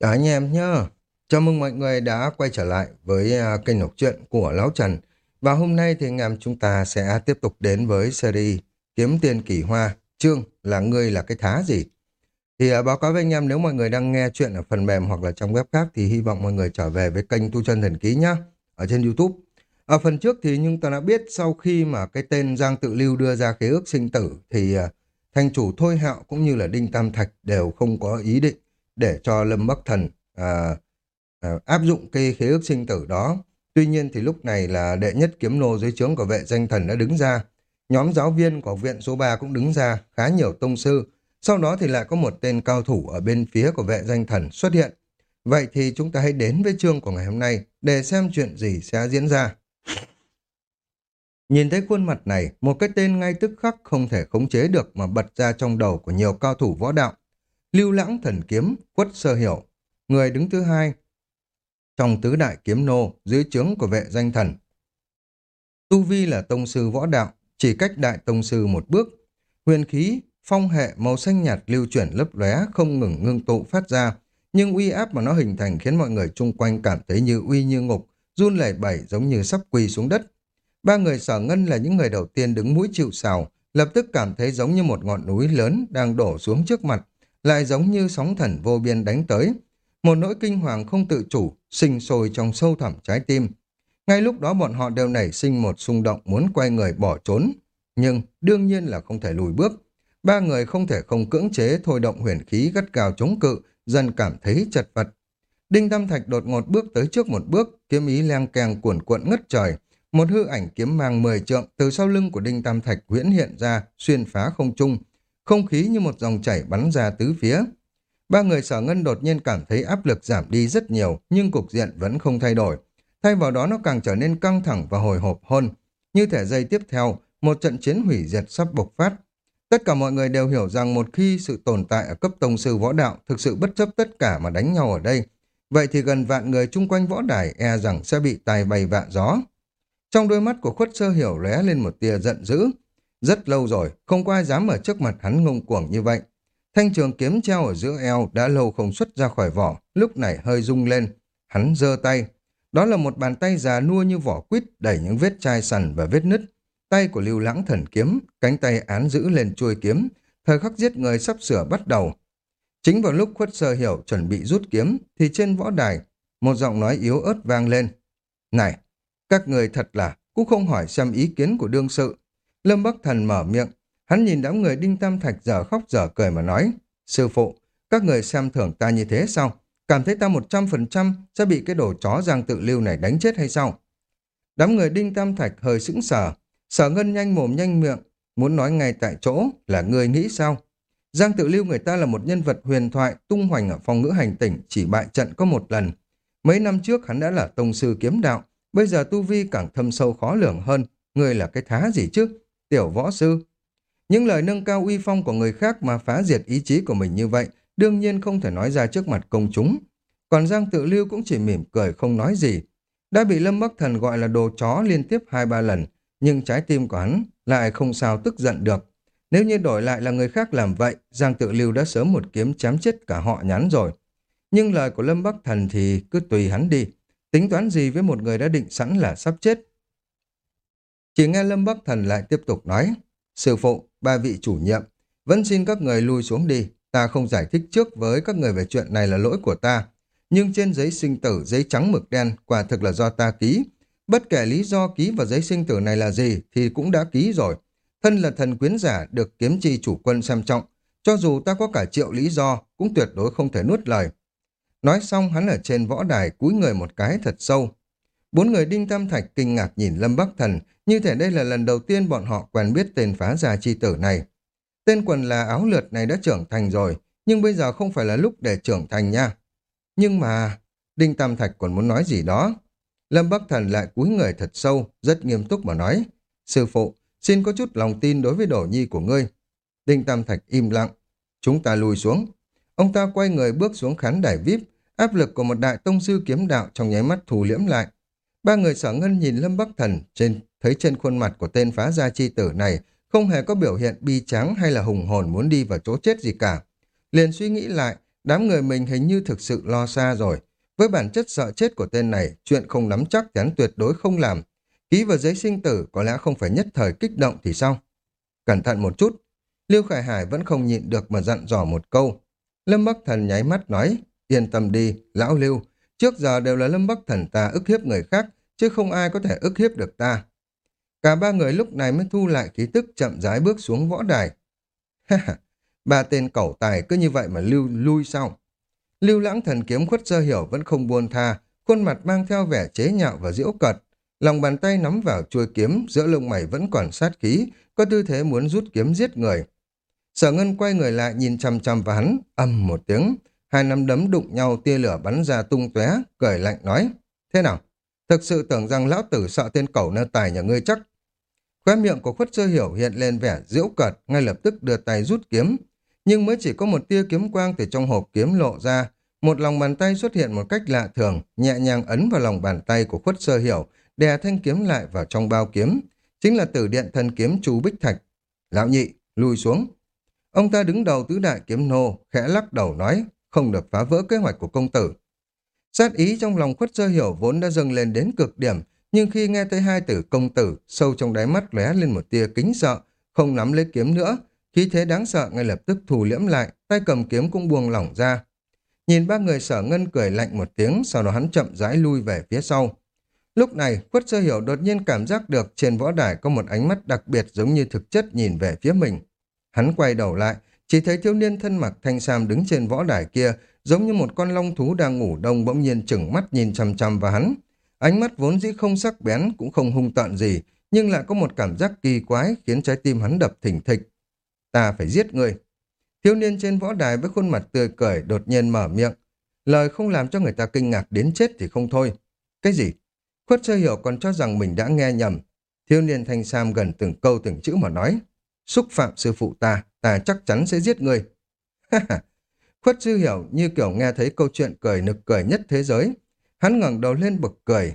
Đó anh em nhá. Chào mừng mọi người đã quay trở lại với à, kênh đọc truyện của Lão Trần. Và hôm nay thì anh em chúng ta sẽ tiếp tục đến với series Kiếm Tiền Kỳ Hoa, chương là ngươi là cái thá gì. Thì à, báo cáo với anh em nếu mọi người đang nghe chuyện ở phần mềm hoặc là trong web khác thì hy vọng mọi người trở về với kênh Tu Chân Thần Ký nhá, ở trên YouTube. Ở phần trước thì nhưng ta đã biết sau khi mà cái tên Giang Tự Lưu đưa ra khế ước sinh tử thì à, thành chủ Thôi Hạo cũng như là Đinh Tam Thạch đều không có ý định để cho Lâm Bắc Thần à, à, áp dụng cái khế ước sinh tử đó. Tuy nhiên thì lúc này là đệ nhất kiếm nô dưới trướng của vệ danh thần đã đứng ra. Nhóm giáo viên của viện số 3 cũng đứng ra, khá nhiều tông sư. Sau đó thì lại có một tên cao thủ ở bên phía của vệ danh thần xuất hiện. Vậy thì chúng ta hãy đến với chương của ngày hôm nay để xem chuyện gì sẽ diễn ra. Nhìn thấy khuôn mặt này, một cái tên ngay tức khắc không thể khống chế được mà bật ra trong đầu của nhiều cao thủ võ đạo. Lưu lãng thần kiếm, quất sơ hiểu. Người đứng thứ hai trong tứ đại kiếm nô dưới trướng của vệ danh thần. Tu Vi là tông sư võ đạo, chỉ cách đại tông sư một bước. Huyền khí, phong hệ màu xanh nhạt lưu chuyển lấp lóe không ngừng ngưng tụ phát ra, nhưng uy áp mà nó hình thành khiến mọi người chung quanh cảm thấy như uy như ngục, run lẩy bẩy giống như sắp quỳ xuống đất. Ba người sở ngân là những người đầu tiên đứng mũi chịu sào, lập tức cảm thấy giống như một ngọn núi lớn đang đổ xuống trước mặt, lại giống như sóng thần vô biên đánh tới. Một nỗi kinh hoàng không tự chủ, sinh sôi trong sâu thẳm trái tim. Ngay lúc đó bọn họ đều nảy sinh một xung động muốn quay người bỏ trốn. Nhưng đương nhiên là không thể lùi bước. Ba người không thể không cưỡng chế thôi động huyền khí gắt gào chống cự, dần cảm thấy chật vật. Đinh Tam Thạch đột ngột bước tới trước một bước, kiếm ý leng keng cuộn cuộn ngất trời. Một hư ảnh kiếm mang mười trượng từ sau lưng của Đinh Tam Thạch huyễn hiện ra, xuyên phá không trung, không khí như một dòng chảy bắn ra tứ phía. Ba người sở ngân đột nhiên cảm thấy áp lực giảm đi rất nhiều, nhưng cục diện vẫn không thay đổi. Thay vào đó nó càng trở nên căng thẳng và hồi hộp hơn. Như thể giây tiếp theo, một trận chiến hủy diệt sắp bộc phát. Tất cả mọi người đều hiểu rằng một khi sự tồn tại ở cấp tông sư võ đạo thực sự bất chấp tất cả mà đánh nhau ở đây, vậy thì gần vạn người chung quanh võ đài e rằng sẽ bị tài bày vạn gió. Trong đôi mắt của khuất sơ hiểu lóe lên một tia giận dữ, rất lâu rồi, không có ai dám ở trước mặt hắn ngông cuồng như vậy. Thanh trường kiếm treo ở giữa eo đã lâu không xuất ra khỏi vỏ, lúc này hơi rung lên. Hắn giơ tay. Đó là một bàn tay già nua như vỏ quýt đẩy những vết chai sần và vết nứt. Tay của lưu lãng thần kiếm, cánh tay án giữ lên chuôi kiếm. Thời khắc giết người sắp sửa bắt đầu. Chính vào lúc khuất sơ hiểu chuẩn bị rút kiếm, thì trên võ đài, một giọng nói yếu ớt vang lên. Này, các người thật là, cũng không hỏi xem ý kiến của đương sự, Lâm Bắc Thần mở miệng, hắn nhìn đám người Đinh Tam Thạch giờ khóc giờ cười mà nói, Sư phụ, các người xem thưởng ta như thế sao? Cảm thấy ta một trăm phần trăm sẽ bị cái đồ chó giang tự lưu này đánh chết hay sao? Đám người Đinh Tam Thạch hơi sững sờ, sở ngân nhanh mồm nhanh miệng, muốn nói ngay tại chỗ là người nghĩ sao? Giang tự lưu người ta là một nhân vật huyền thoại tung hoành ở phòng ngữ hành tỉnh chỉ bại trận có một lần. Mấy năm trước hắn đã là tông sư kiếm đạo, bây giờ tu vi càng thâm sâu khó lường hơn, người là cái thá gì chứ? Tiểu võ sư. Những lời nâng cao uy phong của người khác mà phá diệt ý chí của mình như vậy, đương nhiên không thể nói ra trước mặt công chúng. Còn Giang Tự Lưu cũng chỉ mỉm cười không nói gì. Đã bị Lâm Bắc Thần gọi là đồ chó liên tiếp hai ba lần, nhưng trái tim của hắn lại không sao tức giận được. Nếu như đổi lại là người khác làm vậy, Giang Tự Lưu đã sớm một kiếm chém chết cả họ nhắn rồi. Nhưng lời của Lâm Bắc Thần thì cứ tùy hắn đi. Tính toán gì với một người đã định sẵn là sắp chết, chỉ nghe Lâm Bắc Thần lại tiếp tục nói, Sư phụ, ba vị chủ nhiệm, vẫn xin các người lui xuống đi, ta không giải thích trước với các người về chuyện này là lỗi của ta. Nhưng trên giấy sinh tử, giấy trắng mực đen, quả thực là do ta ký. Bất kể lý do ký vào giấy sinh tử này là gì thì cũng đã ký rồi. Thân là thần quyến giả được kiếm chi chủ quân xem trọng. Cho dù ta có cả triệu lý do, cũng tuyệt đối không thể nuốt lời. Nói xong hắn ở trên võ đài cúi người một cái thật sâu. Bốn người đinh tam thạch kinh ngạc nhìn Lâm Bắc Thần, như thể đây là lần đầu tiên bọn họ quen biết tên phá gia chi tử này. Tên quần là áo lượt này đã trưởng thành rồi, nhưng bây giờ không phải là lúc để trưởng thành nha. Nhưng mà... Đinh Tam Thạch còn muốn nói gì đó. Lâm Bắc Thần lại cúi người thật sâu, rất nghiêm túc mà nói. Sư phụ, xin có chút lòng tin đối với đổ nhi của ngươi. Đinh Tam Thạch im lặng. Chúng ta lùi xuống. Ông ta quay người bước xuống khán đài VIP, áp lực của một đại tông sư kiếm đạo trong nháy mắt thù liễm lại. Ba người sở ngân nhìn Lâm Bắc Thần trên thấy trên khuôn mặt của tên phá gia chi tử này không hề có biểu hiện bi trắng hay là hùng hồn muốn đi vào chỗ chết gì cả. Liền suy nghĩ lại, đám người mình hình như thực sự lo xa rồi. Với bản chất sợ chết của tên này, chuyện không nắm chắc chắn tuyệt đối không làm. Ký vào giấy sinh tử có lẽ không phải nhất thời kích động thì sao? Cẩn thận một chút. Lưu Khải Hải vẫn không nhịn được mà dặn dò một câu. Lâm Bắc Thần nháy mắt nói, yên tâm đi, lão Lưu, trước giờ đều là Lâm Bắc Thần ta ức hiếp người khác, chứ không ai có thể ức hiếp được ta. Cả ba người lúc này mới thu lại khí tức chậm rãi bước xuống võ đài. ba tên cẩu tài cứ như vậy mà lưu lui sau. Lưu lãng thần kiếm khuất sơ hiểu vẫn không buồn tha, khuôn mặt mang theo vẻ chế nhạo và diễu cật. Lòng bàn tay nắm vào chuôi kiếm, giữa lông mày vẫn còn sát khí, có tư thế muốn rút kiếm giết người. Sở Ngân quay người lại nhìn chằm chằm vào hắn, âm một tiếng, hai nắm đấm đụng nhau tia lửa bắn ra tung tóe, cười lạnh nói, thế nào? Thực sự tưởng rằng lão tử sợ tên cẩu nơ tài nhà ngươi chắc. Khóe miệng của khuất sơ hiểu hiện lên vẻ giễu cợt, ngay lập tức đưa tay rút kiếm. Nhưng mới chỉ có một tia kiếm quang từ trong hộp kiếm lộ ra, một lòng bàn tay xuất hiện một cách lạ thường, nhẹ nhàng ấn vào lòng bàn tay của khuất sơ hiểu, đè thanh kiếm lại vào trong bao kiếm. Chính là tử điện thần kiếm chú Bích Thạch. Lão nhị, lùi xuống. Ông ta đứng đầu tứ đại kiếm nô, khẽ lắc đầu nói, không được phá vỡ kế hoạch của công tử. Sát ý trong lòng khuất sơ hiểu vốn đã dâng lên đến cực điểm, nhưng khi nghe thấy hai tử công tử, sâu trong đáy mắt lóe lên một tia kính sợ, không nắm lấy kiếm nữa, khí thế đáng sợ ngay lập tức thù liễm lại, tay cầm kiếm cũng buông lỏng ra. Nhìn ba người sở ngân cười lạnh một tiếng, sau đó hắn chậm rãi lui về phía sau. Lúc này, khuất sơ hiểu đột nhiên cảm giác được trên võ đài có một ánh mắt đặc biệt giống như thực chất nhìn về phía mình. Hắn quay đầu lại, chỉ thấy thiếu niên thân mặc thanh sam đứng trên võ đài kia, giống như một con long thú đang ngủ đông bỗng nhiên chừng mắt nhìn chằm chằm vào hắn. Ánh mắt vốn dĩ không sắc bén, cũng không hung tợn gì, nhưng lại có một cảm giác kỳ quái khiến trái tim hắn đập thỉnh thịch. Ta phải giết người. Thiếu niên trên võ đài với khuôn mặt tươi cười đột nhiên mở miệng. Lời không làm cho người ta kinh ngạc đến chết thì không thôi. Cái gì? Khuất sơ hiểu còn cho rằng mình đã nghe nhầm. Thiếu niên thanh sam gần từng câu từng chữ mà nói. Xúc phạm sư phụ ta, ta chắc chắn sẽ giết người. Khuất sư hiểu như kiểu nghe thấy câu chuyện cười nực cười nhất thế giới. Hắn ngẩng đầu lên bực cười.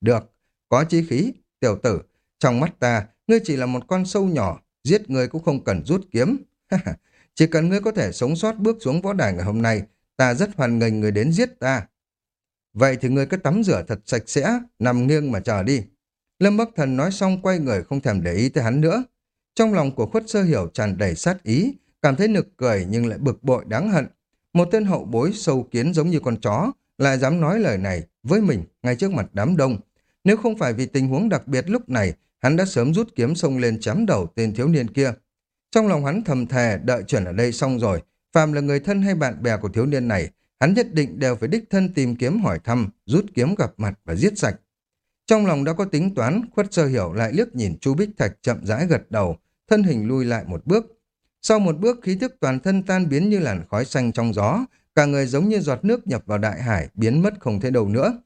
Được, có chi khí, tiểu tử. Trong mắt ta, ngươi chỉ là một con sâu nhỏ, giết ngươi cũng không cần rút kiếm. chỉ cần ngươi có thể sống sót bước xuống võ đài ngày hôm nay, ta rất hoan nghênh người đến giết ta. Vậy thì ngươi cứ tắm rửa thật sạch sẽ, nằm nghiêng mà chờ đi. Lâm Bắc Thần nói xong quay người không thèm để ý tới hắn nữa. Trong lòng của khuất sơ hiểu tràn đầy sát ý, cảm thấy nực cười nhưng lại bực bội đáng hận. Một tên hậu bối sâu kiến giống như con chó, lại dám nói lời này với mình ngay trước mặt đám đông. Nếu không phải vì tình huống đặc biệt lúc này, hắn đã sớm rút kiếm xông lên chém đầu tên thiếu niên kia. Trong lòng hắn thầm thề đợi chuẩn ở đây xong rồi, phàm là người thân hay bạn bè của thiếu niên này, hắn nhất định đều phải đích thân tìm kiếm hỏi thăm, rút kiếm gặp mặt và giết sạch. Trong lòng đã có tính toán, khuất sơ hiểu lại liếc nhìn chu Bích Thạch chậm rãi gật đầu, thân hình lui lại một bước. Sau một bước khí thức toàn thân tan biến như làn khói xanh trong gió, cả người giống như giọt nước nhập vào đại hải, biến mất không thấy đâu nữa.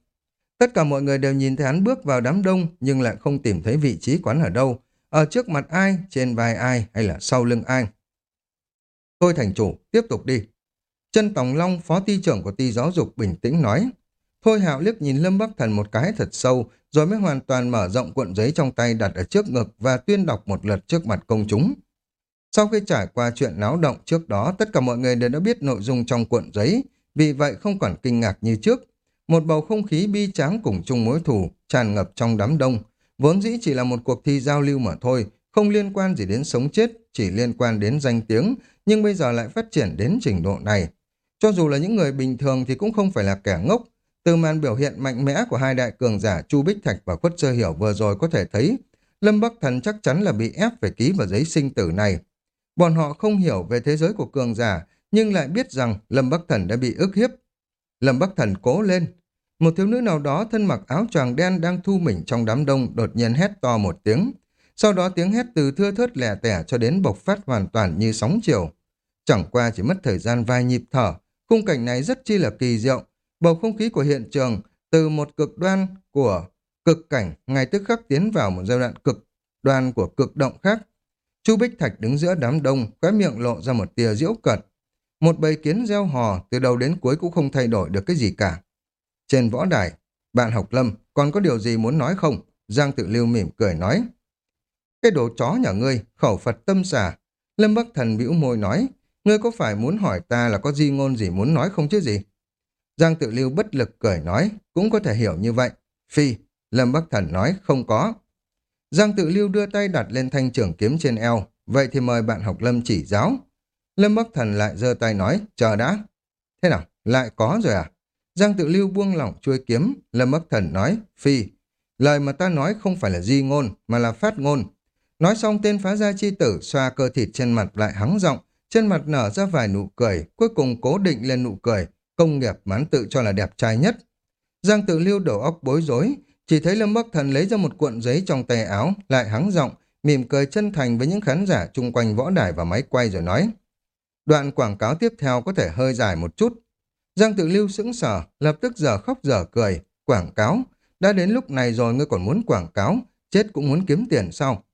Tất cả mọi người đều nhìn thấy hắn bước vào đám đông, nhưng lại không tìm thấy vị trí quán ở đâu, ở trước mặt ai, trên vai ai, hay là sau lưng ai. Thôi thành chủ, tiếp tục đi. Chân Tòng Long, phó ty trưởng của ty giáo dục bình tĩnh nói. Thôi hạo liếc nhìn Lâm Bắc Thần một cái thật sâu, rồi mới hoàn toàn mở rộng cuộn giấy trong tay đặt ở trước ngực và tuyên đọc một lượt trước mặt công chúng. Sau khi trải qua chuyện náo động trước đó, tất cả mọi người đều đã biết nội dung trong cuộn giấy, vì vậy không còn kinh ngạc như trước. Một bầu không khí bi tráng cùng chung mối thù, tràn ngập trong đám đông. Vốn dĩ chỉ là một cuộc thi giao lưu mà thôi, không liên quan gì đến sống chết, chỉ liên quan đến danh tiếng, nhưng bây giờ lại phát triển đến trình độ này. Cho dù là những người bình thường thì cũng không phải là kẻ ngốc. Từ màn biểu hiện mạnh mẽ của hai đại cường giả Chu Bích Thạch và Khuất Sơ Hiểu vừa rồi có thể thấy, Lâm Bắc Thần chắc chắn là bị ép phải ký vào giấy sinh tử này. Bọn họ không hiểu về thế giới của cường giả, nhưng lại biết rằng Lâm Bắc Thần đã bị ức hiếp. Lâm Bắc Thần cố lên. Một thiếu nữ nào đó thân mặc áo choàng đen đang thu mình trong đám đông đột nhiên hét to một tiếng. Sau đó tiếng hét từ thưa thớt lẻ tẻ cho đến bộc phát hoàn toàn như sóng chiều. Chẳng qua chỉ mất thời gian vài nhịp thở, khung cảnh này rất chi là kỳ diệu. Bầu không khí của hiện trường từ một cực đoan của cực cảnh ngay tức khắc tiến vào một giai đoạn cực đoan của cực động khác. Chu Bích Thạch đứng giữa đám đông, khóe miệng lộ ra một tia diễu cợt. Một bầy kiến gieo hò từ đầu đến cuối cũng không thay đổi được cái gì cả. Trên võ đài, bạn học lâm còn có điều gì muốn nói không? Giang tự lưu mỉm cười nói. Cái đồ chó nhà ngươi, khẩu Phật tâm xả. Lâm Bắc Thần bĩu môi nói, Ngươi có phải muốn hỏi ta là có di ngôn gì muốn nói không chứ gì? Giang tự lưu bất lực cười nói, cũng có thể hiểu như vậy. Phi, Lâm Bắc Thần nói, không có. Giang tự lưu đưa tay đặt lên thanh trường kiếm trên eo, vậy thì mời bạn học Lâm chỉ giáo. Lâm Bắc Thần lại giơ tay nói, chờ đã. Thế nào, lại có rồi à? Giang tự lưu buông lỏng chuôi kiếm, Lâm Bắc Thần nói, Phi, lời mà ta nói không phải là di ngôn, mà là phát ngôn. Nói xong tên phá gia chi tử xoa cơ thịt trên mặt lại hắng giọng, trên mặt nở ra vài nụ cười, cuối cùng cố định lên nụ cười, công nghiệp mán tự cho là đẹp trai nhất. Giang tự lưu đầu óc bối rối, chỉ thấy Lâm Bắc Thần lấy ra một cuộn giấy trong tay áo, lại hắng giọng, mỉm cười chân thành với những khán giả chung quanh võ đài và máy quay rồi nói. Đoạn quảng cáo tiếp theo có thể hơi dài một chút. Giang tự lưu sững sờ, lập tức giờ khóc giờ cười. Quảng cáo? Đã đến lúc này rồi ngươi còn muốn quảng cáo, chết cũng muốn kiếm tiền sau.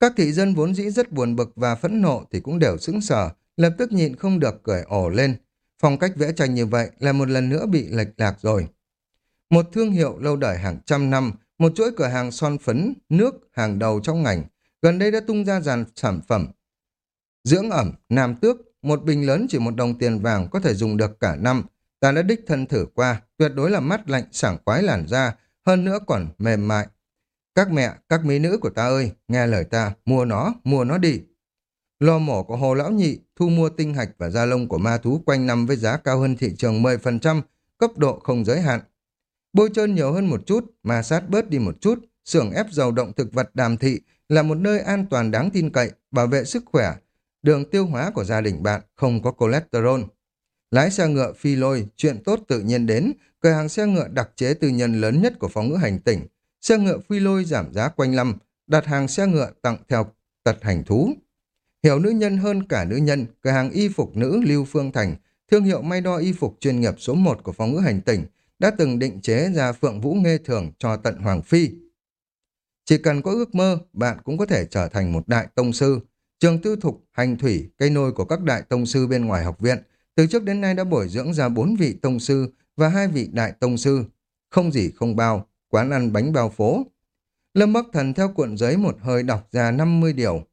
Các thị dân vốn dĩ rất buồn bực và phẫn nộ thì cũng đều sững sờ, lập tức nhịn không được cười ổ lên. Phong cách vẽ tranh như vậy là một lần nữa bị lệch lạc rồi. Một thương hiệu lâu đời hàng trăm năm, một chuỗi cửa hàng son phấn, nước hàng đầu trong ngành, gần đây đã tung ra dàn sản phẩm. Dưỡng ẩm, nam tước, một bình lớn chỉ một đồng tiền vàng có thể dùng được cả năm. Ta đã đích thân thử qua, tuyệt đối là mắt lạnh sảng khoái làn da, hơn nữa còn mềm mại. Các mẹ, các mỹ nữ của ta ơi, nghe lời ta, mua nó, mua nó đi. Lò mổ của Hồ Lão Nhị thu mua tinh hạch và da lông của ma thú quanh năm với giá cao hơn thị trường 10%, cấp độ không giới hạn. Bôi trơn nhiều hơn một chút, ma sát bớt đi một chút, xưởng ép dầu động thực vật đàm thị là một nơi an toàn đáng tin cậy, bảo vệ sức khỏe, đường tiêu hóa của gia đình bạn không có cholesterol. Lái xe ngựa phi lôi, chuyện tốt tự nhiên đến, cửa hàng xe ngựa đặc chế tư nhân lớn nhất của phóng ngữ hành tỉnh. Xe ngựa phi lôi giảm giá quanh năm, đặt hàng xe ngựa tặng theo tật hành thú. Hiểu nữ nhân hơn cả nữ nhân, cửa hàng y phục nữ Lưu Phương Thành, thương hiệu may đo y phục chuyên nghiệp số 1 của phóng ngữ hành tỉnh, đã từng định chế ra phượng vũ nghê thường cho tận Hoàng Phi. Chỉ cần có ước mơ, bạn cũng có thể trở thành một đại tông sư. Trường tư thục, hành thủy, cây nôi của các đại tông sư bên ngoài học viện, từ trước đến nay đã bồi dưỡng ra bốn vị tông sư và hai vị đại tông sư. Không gì không bao, quán ăn bánh bao phố. Lâm Bắc Thần theo cuộn giấy một hơi đọc ra 50 điều.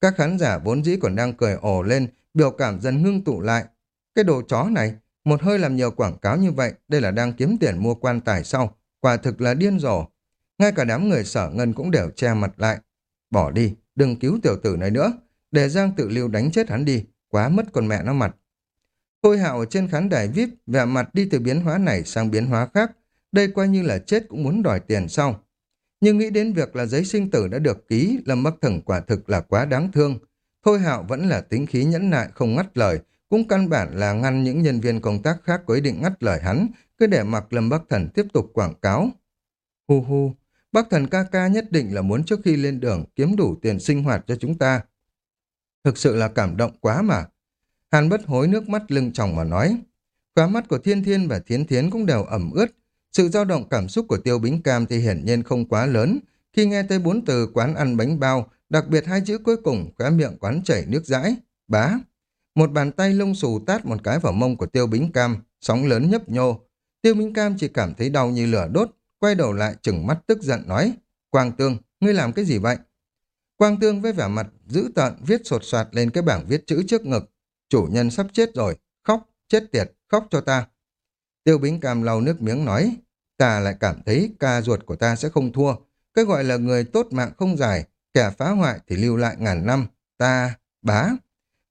Các khán giả vốn dĩ còn đang cười ồ lên, biểu cảm dần ngưng tụ lại. Cái đồ chó này, một hơi làm nhiều quảng cáo như vậy, đây là đang kiếm tiền mua quan tài sau. Quả thực là điên rồ. Ngay cả đám người sở ngân cũng đều che mặt lại. Bỏ đi, đừng cứu tiểu tử này nữa. Để Giang tự lưu đánh chết hắn đi, quá mất con mẹ nó mặt. Thôi hạo ở trên khán đài VIP, vẻ mặt đi từ biến hóa này sang biến hóa khác. Đây coi như là chết cũng muốn đòi tiền sau. Nhưng nghĩ đến việc là giấy sinh tử đã được ký, Lâm Bắc Thần quả thực là quá đáng thương. Thôi hạo vẫn là tính khí nhẫn nại không ngắt lời, cũng căn bản là ngăn những nhân viên công tác khác có ý định ngắt lời hắn, cứ để mặc Lâm Bắc Thần tiếp tục quảng cáo. Hu hu, Bắc Thần ca ca nhất định là muốn trước khi lên đường kiếm đủ tiền sinh hoạt cho chúng ta. Thực sự là cảm động quá mà. Hàn bất hối nước mắt lưng tròng mà nói. Khóa mắt của Thiên Thiên và Thiến Thiến cũng đều ẩm ướt. Sự dao động cảm xúc của Tiêu Bính Cam thì hiển nhiên không quá lớn. Khi nghe tới bốn từ quán ăn bánh bao, đặc biệt hai chữ cuối cùng khóe miệng quán chảy nước dãi, bá. Một bàn tay lông xù tát một cái vào mông của Tiêu Bính Cam, sóng lớn nhấp nhô. Tiêu Bính Cam chỉ cảm thấy đau như lửa đốt, quay đầu lại chừng mắt tức giận nói, Quang Tương, ngươi làm cái gì vậy? Quang Tương với vẻ mặt dữ tợn viết sột soạt lên cái bảng viết chữ trước ngực. Chủ nhân sắp chết rồi, khóc, chết tiệt, khóc cho ta. Tiêu Bính Cam lau nước miếng nói, ta lại cảm thấy ca ruột của ta sẽ không thua. Cái gọi là người tốt mạng không dài, kẻ phá hoại thì lưu lại ngàn năm. Ta, bá.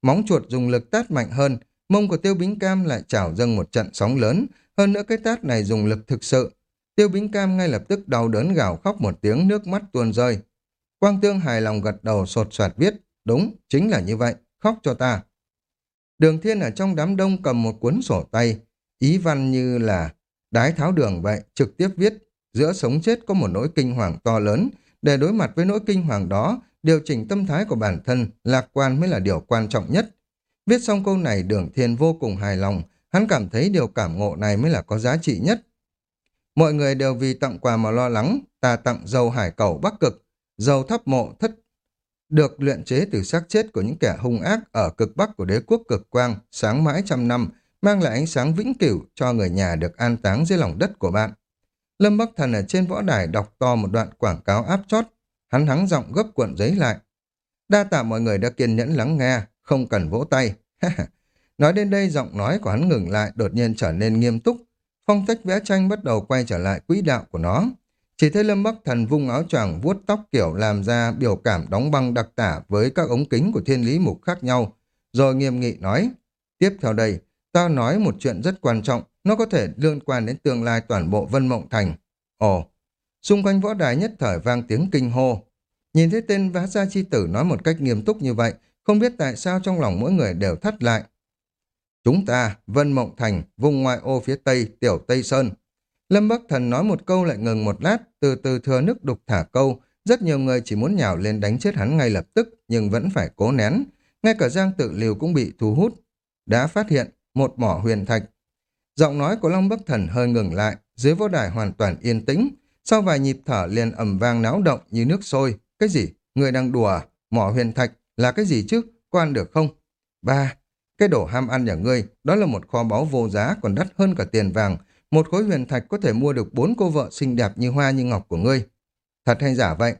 Móng chuột dùng lực tát mạnh hơn, mông của Tiêu Bính Cam lại trào dâng một trận sóng lớn, hơn nữa cái tát này dùng lực thực sự. Tiêu Bính Cam ngay lập tức đau đớn gào khóc một tiếng nước mắt tuôn rơi. Quang Tương hài lòng gật đầu sột soạt viết, đúng, chính là như vậy, khóc cho ta. Đường Thiên ở trong đám đông cầm một cuốn sổ tay, ý văn như là đái tháo đường vậy, trực tiếp viết, giữa sống chết có một nỗi kinh hoàng to lớn, để đối mặt với nỗi kinh hoàng đó, điều chỉnh tâm thái của bản thân, lạc quan mới là điều quan trọng nhất. Viết xong câu này đường thiên vô cùng hài lòng, hắn cảm thấy điều cảm ngộ này mới là có giá trị nhất. Mọi người đều vì tặng quà mà lo lắng, ta tặng dầu hải cầu bắc cực, dầu thắp mộ thất được luyện chế từ xác chết của những kẻ hung ác ở cực bắc của đế quốc cực quang, sáng mãi trăm năm, mang lại ánh sáng vĩnh cửu cho người nhà được an táng dưới lòng đất của bạn. Lâm Bắc Thần ở trên võ đài đọc to một đoạn quảng cáo áp chót, hắn hắng giọng gấp cuộn giấy lại. Đa tạ mọi người đã kiên nhẫn lắng nghe, không cần vỗ tay. Nói đến đây giọng nói của hắn ngừng lại đột nhiên trở nên nghiêm túc. Phong cách vẽ tranh bắt đầu quay trở lại quỹ đạo của nó. Chỉ thấy Lâm Bắc Thần vung áo choàng vuốt tóc kiểu làm ra biểu cảm đóng băng đặc tả với các ống kính của thiên lý mục khác nhau. Rồi nghiêm nghị nói, tiếp theo đây, tao nói một chuyện rất quan trọng, nó có thể liên quan đến tương lai toàn bộ Vân Mộng Thành. Ồ, xung quanh võ đài nhất thời vang tiếng kinh hô. Nhìn thấy tên vá gia chi tử nói một cách nghiêm túc như vậy, không biết tại sao trong lòng mỗi người đều thắt lại. Chúng ta, Vân Mộng Thành, vùng ngoại ô phía Tây, Tiểu Tây Sơn. Lâm Bắc Thần nói một câu lại ngừng một lát, từ từ thừa nước đục thả câu. Rất nhiều người chỉ muốn nhào lên đánh chết hắn ngay lập tức, nhưng vẫn phải cố nén. Ngay cả Giang Tự Liều cũng bị thu hút. Đã phát hiện một mỏ huyền thạch. Giọng nói của Long Bắc Thần hơi ngừng lại, dưới võ đài hoàn toàn yên tĩnh. Sau vài nhịp thở liền ầm vang náo động như nước sôi. Cái gì? Người đang đùa? À? Mỏ huyền thạch là cái gì chứ? Quan được không? Ba, cái đồ ham ăn nhà ngươi, đó là một kho báu vô giá còn đắt hơn cả tiền vàng. Một khối huyền thạch có thể mua được bốn cô vợ xinh đẹp như hoa như ngọc của ngươi. Thật hay giả vậy?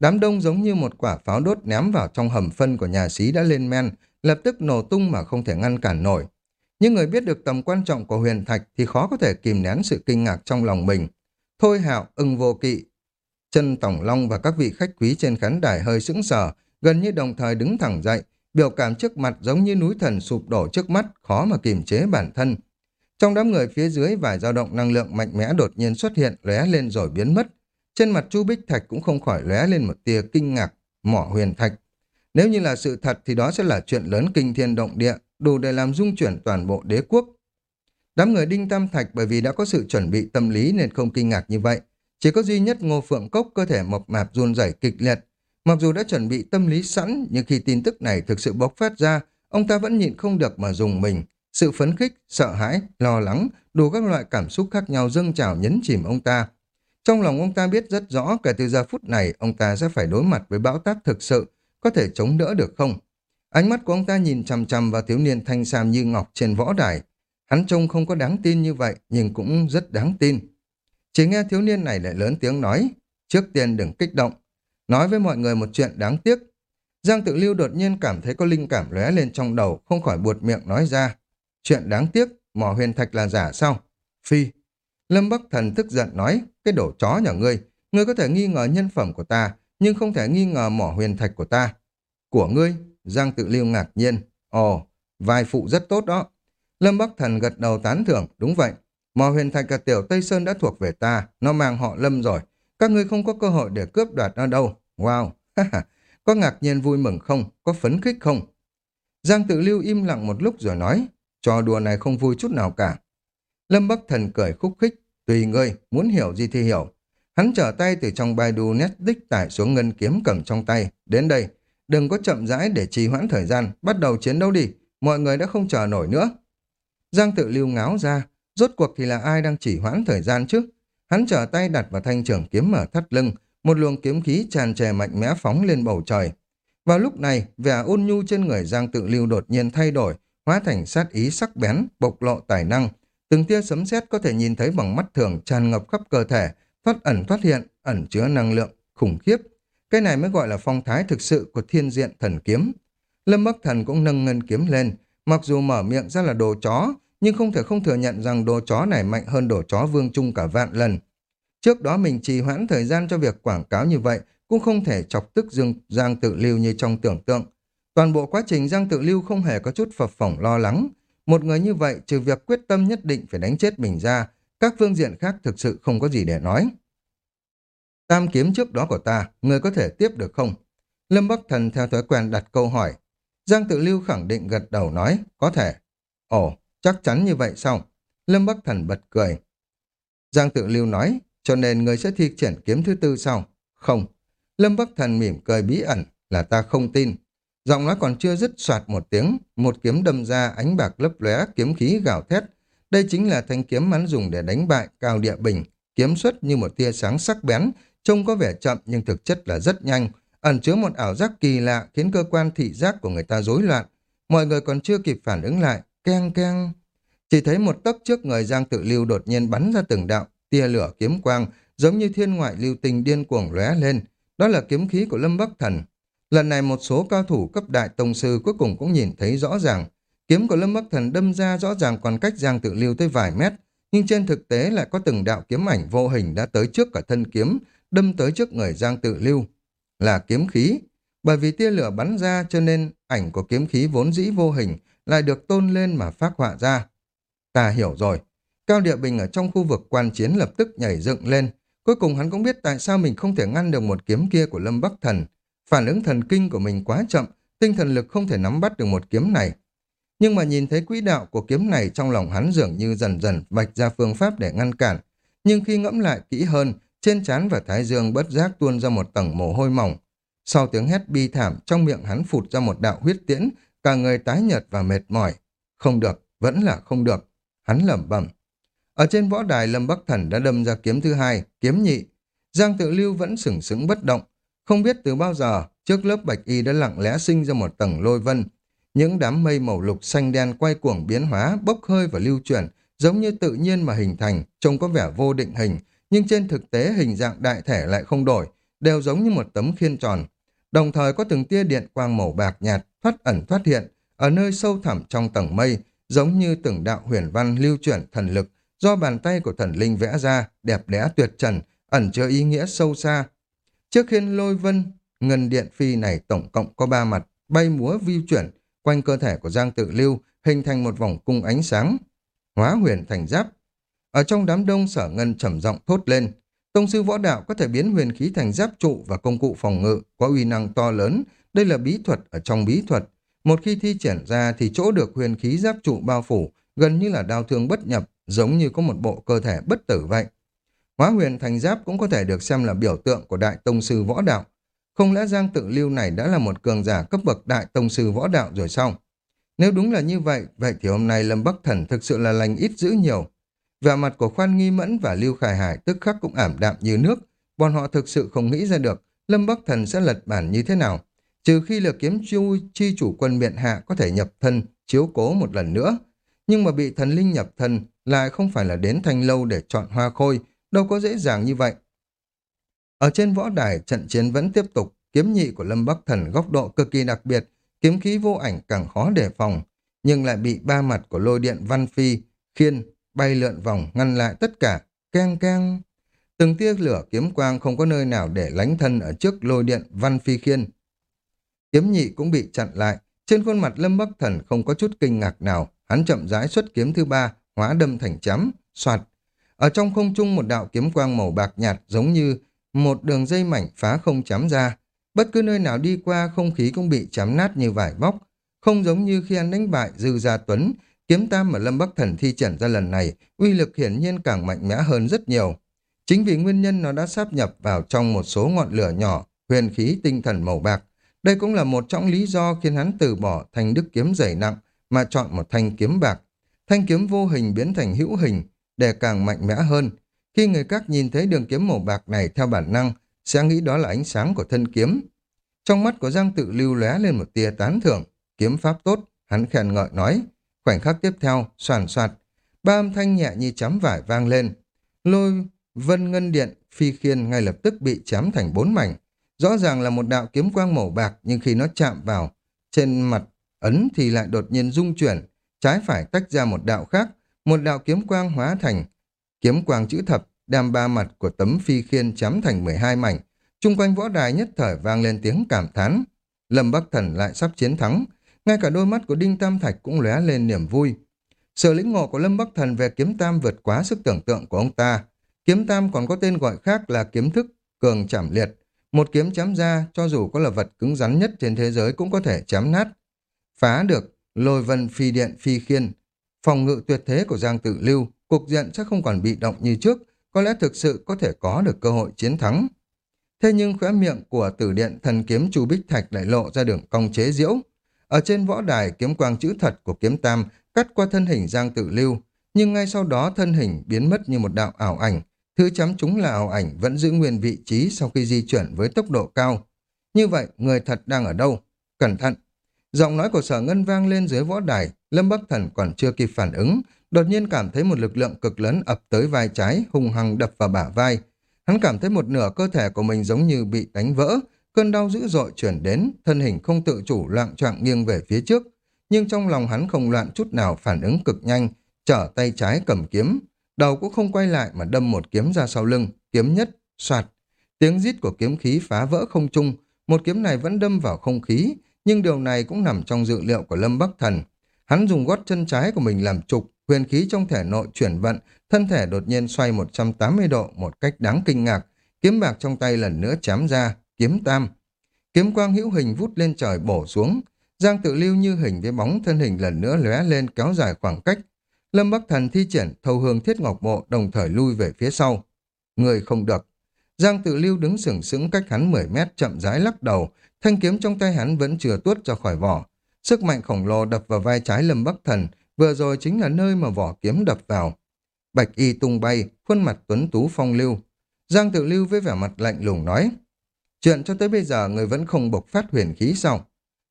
Đám đông giống như một quả pháo đốt ném vào trong hầm phân của nhà sĩ đã lên men, lập tức nổ tung mà không thể ngăn cản nổi. Những người biết được tầm quan trọng của huyền thạch thì khó có thể kìm nén sự kinh ngạc trong lòng mình. Thôi hạo, ưng vô kỵ, chân tổng long và các vị khách quý trên khán đài hơi sững sờ, gần như đồng thời đứng thẳng dậy, biểu cảm trước mặt giống như núi thần sụp đổ trước mắt, khó mà kiềm chế bản thân. Trong đám người phía dưới vài dao động năng lượng mạnh mẽ đột nhiên xuất hiện, lóe lên rồi biến mất. Trên mặt Chu Bích Thạch cũng không khỏi lóe lên một tia kinh ngạc, mỏ huyền thạch. Nếu như là sự thật thì đó sẽ là chuyện lớn kinh thiên động địa, đủ để làm dung chuyển toàn bộ đế quốc. Đám người đinh tam thạch bởi vì đã có sự chuẩn bị tâm lý nên không kinh ngạc như vậy. Chỉ có duy nhất ngô phượng cốc cơ thể mộc mạp run rẩy kịch liệt, Mặc dù đã chuẩn bị tâm lý sẵn, nhưng khi tin tức này thực sự bộc phát ra, ông ta vẫn nhịn không được mà dùng mình. Sự phấn khích, sợ hãi, lo lắng, đủ các loại cảm xúc khác nhau dâng trào nhấn chìm ông ta. Trong lòng ông ta biết rất rõ kể từ giờ phút này ông ta sẽ phải đối mặt với bão táp thực sự, có thể chống đỡ được không? Ánh mắt của ông ta nhìn chằm chằm vào thiếu niên thanh sam như ngọc trên võ đài. Hắn trông không có đáng tin như vậy, nhưng cũng rất đáng tin. Chỉ nghe thiếu niên này lại lớn tiếng nói, trước tiên đừng kích động, nói với mọi người một chuyện đáng tiếc. Giang tự lưu đột nhiên cảm thấy có linh cảm lóe lên trong đầu, không khỏi buột miệng nói ra. Chuyện đáng tiếc, mỏ huyền thạch là giả sao? Phi. Lâm Bắc Thần tức giận nói, cái đổ chó nhà ngươi, ngươi có thể nghi ngờ nhân phẩm của ta, nhưng không thể nghi ngờ mỏ huyền thạch của ta. Của ngươi? Giang tự lưu ngạc nhiên. Ồ, vai phụ rất tốt đó. Lâm Bắc Thần gật đầu tán thưởng, đúng vậy. Mò huyền thạch cả tiểu Tây Sơn đã thuộc về ta, nó mang họ Lâm rồi. Các ngươi không có cơ hội để cướp đoạt nó đâu. Wow, có ngạc nhiên vui mừng không? Có phấn khích không? Giang tự lưu im lặng một lúc rồi nói, trò đùa này không vui chút nào cả. Lâm Bắc Thần cười khúc khích, tùy ngươi, muốn hiểu gì thì hiểu. Hắn trở tay từ trong Baidu đích tải xuống ngân kiếm cầm trong tay. Đến đây, đừng có chậm rãi để trì hoãn thời gian, bắt đầu chiến đấu đi, mọi người đã không chờ nổi nữa. Giang tự lưu ngáo ra, rốt cuộc thì là ai đang chỉ hoãn thời gian chứ? Hắn trở tay đặt vào thanh trường kiếm ở thắt lưng, một luồng kiếm khí tràn trề mạnh mẽ phóng lên bầu trời. Vào lúc này, vẻ ôn nhu trên người Giang Tự Lưu đột nhiên thay đổi, hóa thành sát ý sắc bén, bộc lộ tài năng. Từng tia sấm sét có thể nhìn thấy bằng mắt thường tràn ngập khắp cơ thể, thoát ẩn thoát hiện, ẩn chứa năng lượng khủng khiếp. Cái này mới gọi là phong thái thực sự của thiên diện thần kiếm. Lâm Bắc Thần cũng nâng ngân kiếm lên, mặc dù mở miệng ra là đồ chó, nhưng không thể không thừa nhận rằng đồ chó này mạnh hơn đồ chó vương trung cả vạn lần. Trước đó mình trì hoãn thời gian cho việc quảng cáo như vậy, cũng không thể chọc tức Dương, Giang Tự Lưu như trong tưởng tượng. Toàn bộ quá trình Giang Tự Lưu không hề có chút phập phỏng lo lắng. Một người như vậy, trừ việc quyết tâm nhất định phải đánh chết mình ra, các phương diện khác thực sự không có gì để nói. Tam kiếm trước đó của ta, người có thể tiếp được không? Lâm Bắc Thần theo thói quen đặt câu hỏi. Giang Tự Lưu khẳng định gật đầu nói, có thể. Ồ, chắc chắn như vậy sao? Lâm Bắc Thần bật cười. Giang Tự Lưu nói, cho nên người sẽ thi triển kiếm thứ tư sau. Không. Lâm Bắc Thần mỉm cười bí ẩn là ta không tin. Giọng nói còn chưa dứt soạt một tiếng, một kiếm đâm ra ánh bạc lấp lóe kiếm khí gào thét. Đây chính là thanh kiếm hắn dùng để đánh bại Cao Địa Bình, kiếm xuất như một tia sáng sắc bén, trông có vẻ chậm nhưng thực chất là rất nhanh, ẩn chứa một ảo giác kỳ lạ khiến cơ quan thị giác của người ta rối loạn. Mọi người còn chưa kịp phản ứng lại, keng keng. Chỉ thấy một tấc trước người Giang Tự Lưu đột nhiên bắn ra từng đạo tia lửa kiếm quang, giống như thiên ngoại lưu tình điên cuồng lóe lên. Đó là kiếm khí của Lâm Bắc Thần. Lần này một số cao thủ cấp đại tông sư cuối cùng cũng nhìn thấy rõ ràng. Kiếm của Lâm Bắc Thần đâm ra rõ ràng còn cách Giang Tự Lưu tới vài mét, nhưng trên thực tế lại có từng đạo kiếm ảnh vô hình đã tới trước cả thân kiếm, đâm tới trước người Giang Tự Lưu. Là kiếm khí. Bởi vì tia lửa bắn ra cho nên ảnh của kiếm khí vốn dĩ vô hình lại được tôn lên mà phát họa ra. Ta hiểu rồi. Cao Địa Bình ở trong khu vực quan chiến lập tức nhảy dựng lên. Cuối cùng hắn cũng biết tại sao mình không thể ngăn được một kiếm kia của Lâm Bắc Thần. Phản ứng thần kinh của mình quá chậm, tinh thần lực không thể nắm bắt được một kiếm này. Nhưng mà nhìn thấy quỹ đạo của kiếm này trong lòng hắn dường như dần dần vạch ra phương pháp để ngăn cản. Nhưng khi ngẫm lại kỹ hơn, trên trán và thái dương bất giác tuôn ra một tầng mồ hôi mỏng. Sau tiếng hét bi thảm, trong miệng hắn phụt ra một đạo huyết tiễn, cả người tái nhợt và mệt mỏi. Không được, vẫn là không được. Hắn lẩm bẩm. Ở trên võ đài Lâm Bắc Thần đã đâm ra kiếm thứ hai, kiếm nhị. Giang tự lưu vẫn sừng sững bất động. Không biết từ bao giờ, trước lớp bạch y đã lặng lẽ sinh ra một tầng lôi vân. Những đám mây màu lục xanh đen quay cuồng biến hóa, bốc hơi và lưu chuyển, giống như tự nhiên mà hình thành, trông có vẻ vô định hình, nhưng trên thực tế hình dạng đại thể lại không đổi, đều giống như một tấm khiên tròn. Đồng thời có từng tia điện quang màu bạc nhạt thoát ẩn thoát hiện, ở nơi sâu thẳm trong tầng mây, giống như từng đạo huyền văn lưu chuyển thần lực do bàn tay của thần linh vẽ ra, đẹp đẽ tuyệt trần, ẩn chứa ý nghĩa sâu xa. Trước khiên lôi vân, ngân điện phi này tổng cộng có ba mặt, bay múa vi chuyển, quanh cơ thể của Giang Tự Lưu hình thành một vòng cung ánh sáng, hóa huyền thành giáp. Ở trong đám đông sở ngân trầm giọng thốt lên, tông sư võ đạo có thể biến huyền khí thành giáp trụ và công cụ phòng ngự, có uy năng to lớn, đây là bí thuật ở trong bí thuật. Một khi thi triển ra thì chỗ được huyền khí giáp trụ bao phủ, gần như là đau thương bất nhập, giống như có một bộ cơ thể bất tử vậy. Hóa huyền thành giáp cũng có thể được xem là biểu tượng của đại tông sư võ đạo. Không lẽ Giang Tự Lưu này đã là một cường giả cấp bậc đại tông sư võ đạo rồi sao? Nếu đúng là như vậy, vậy thì hôm nay Lâm Bắc Thần thực sự là lành ít dữ nhiều. Vẻ mặt của Khoan Nghi Mẫn và Lưu Khải Hải tức khắc cũng ảm đạm như nước. Bọn họ thực sự không nghĩ ra được Lâm Bắc Thần sẽ lật bản như thế nào. Trừ khi là kiếm chu chi chủ quân miện hạ có thể nhập thân, chiếu cố một lần nữa. Nhưng mà bị thần linh nhập thân lại không phải là đến thanh lâu để chọn hoa khôi, đâu có dễ dàng như vậy. Ở trên võ đài, trận chiến vẫn tiếp tục, kiếm nhị của Lâm Bắc Thần góc độ cực kỳ đặc biệt, kiếm khí vô ảnh càng khó đề phòng, nhưng lại bị ba mặt của lôi điện văn phi, khiên, bay lượn vòng ngăn lại tất cả, keng keng. Từng tia lửa kiếm quang không có nơi nào để lánh thân ở trước lôi điện văn phi khiên. Kiếm nhị cũng bị chặn lại, trên khuôn mặt Lâm Bắc Thần không có chút kinh ngạc nào, hắn chậm rãi xuất kiếm thứ ba, hóa đâm thành chấm, soạt. Ở trong không trung một đạo kiếm quang màu bạc nhạt giống như một đường dây mảnh phá không chấm ra. Bất cứ nơi nào đi qua không khí cũng bị chấm nát như vải vóc. Không giống như khi anh đánh bại Dư Gia Tuấn, kiếm tam mà Lâm Bắc Thần thi triển ra lần này, uy lực hiển nhiên càng mạnh mẽ hơn rất nhiều. Chính vì nguyên nhân nó đã sáp nhập vào trong một số ngọn lửa nhỏ, huyền khí tinh thần màu bạc. Đây cũng là một trong lý do khiến hắn từ bỏ thanh đức kiếm dày nặng mà chọn một thanh kiếm bạc. Thanh kiếm vô hình biến thành hữu hình để càng mạnh mẽ hơn. Khi người khác nhìn thấy đường kiếm màu bạc này theo bản năng, sẽ nghĩ đó là ánh sáng của thân kiếm. Trong mắt của Giang tự lưu lóe lên một tia tán thưởng, kiếm pháp tốt, hắn khen ngợi nói. Khoảnh khắc tiếp theo, soàn soạt, ba âm thanh nhẹ như chấm vải vang lên. Lôi vân ngân điện, phi khiên ngay lập tức bị chém thành bốn mảnh. Rõ ràng là một đạo kiếm quang màu bạc, nhưng khi nó chạm vào, trên mặt ấn thì lại đột nhiên rung chuyển, trái phải tách ra một đạo khác, một đạo kiếm quang hóa thành kiếm quang chữ thập, đem ba mặt của tấm phi khiên chém thành 12 mảnh. Trung quanh võ đài nhất thời vang lên tiếng cảm thán. Lâm Bắc Thần lại sắp chiến thắng, ngay cả đôi mắt của Đinh Tam Thạch cũng lóe lên niềm vui. Sự lĩnh ngộ của Lâm Bắc Thần về kiếm tam vượt quá sức tưởng tượng của ông ta. Kiếm tam còn có tên gọi khác là kiếm thức, cường chảm liệt. Một kiếm chém ra, cho dù có là vật cứng rắn nhất trên thế giới cũng có thể chém nát. Phá được, lôi vân phi điện phi khiên. Phòng ngự tuyệt thế của Giang Tự Lưu, cục diện sẽ không còn bị động như trước, có lẽ thực sự có thể có được cơ hội chiến thắng. Thế nhưng khóe miệng của tử điện thần kiếm Chu Bích Thạch lại lộ ra đường cong chế diễu. Ở trên võ đài kiếm quang chữ thật của kiếm tam cắt qua thân hình Giang Tự Lưu, nhưng ngay sau đó thân hình biến mất như một đạo ảo ảnh. Thứ chấm chúng là ảo ảnh vẫn giữ nguyên vị trí sau khi di chuyển với tốc độ cao. Như vậy, người thật đang ở đâu? Cẩn thận! Giọng nói của sở ngân vang lên dưới võ đài, Lâm Bắc Thần còn chưa kịp phản ứng, đột nhiên cảm thấy một lực lượng cực lớn ập tới vai trái, hung hăng đập vào bả vai. Hắn cảm thấy một nửa cơ thể của mình giống như bị đánh vỡ, cơn đau dữ dội chuyển đến, thân hình không tự chủ loạn choạng nghiêng về phía trước. nhưng trong lòng hắn không loạn chút nào phản ứng cực nhanh, trở tay trái cầm kiếm, đầu cũng không quay lại mà đâm một kiếm ra sau lưng, kiếm nhất, soạt. Tiếng rít của kiếm khí phá vỡ không trung, một kiếm này vẫn đâm vào không khí, nhưng điều này cũng nằm trong dự liệu của Lâm Bắc Thần. Hắn dùng gót chân trái của mình làm trục, huyền khí trong thể nội chuyển vận, thân thể đột nhiên xoay 180 độ một cách đáng kinh ngạc, kiếm bạc trong tay lần nữa chém ra, kiếm tam. Kiếm quang hữu hình vút lên trời bổ xuống, Giang tự lưu như hình với bóng thân hình lần nữa lóe lên kéo dài khoảng cách. Lâm Bắc Thần thi triển thâu hương thiết ngọc bộ đồng thời lui về phía sau. Người không được. Giang tự lưu đứng sừng sững cách hắn 10 mét chậm rãi lắc đầu, thanh kiếm trong tay hắn vẫn chưa tuốt ra khỏi vỏ. Sức mạnh khổng lồ đập vào vai trái Lâm Bắc Thần, vừa rồi chính là nơi mà vỏ kiếm đập vào. Bạch y tung bay, khuôn mặt tuấn tú phong lưu. Giang tự lưu với vẻ mặt lạnh lùng nói, chuyện cho tới bây giờ người vẫn không bộc phát huyền khí sao?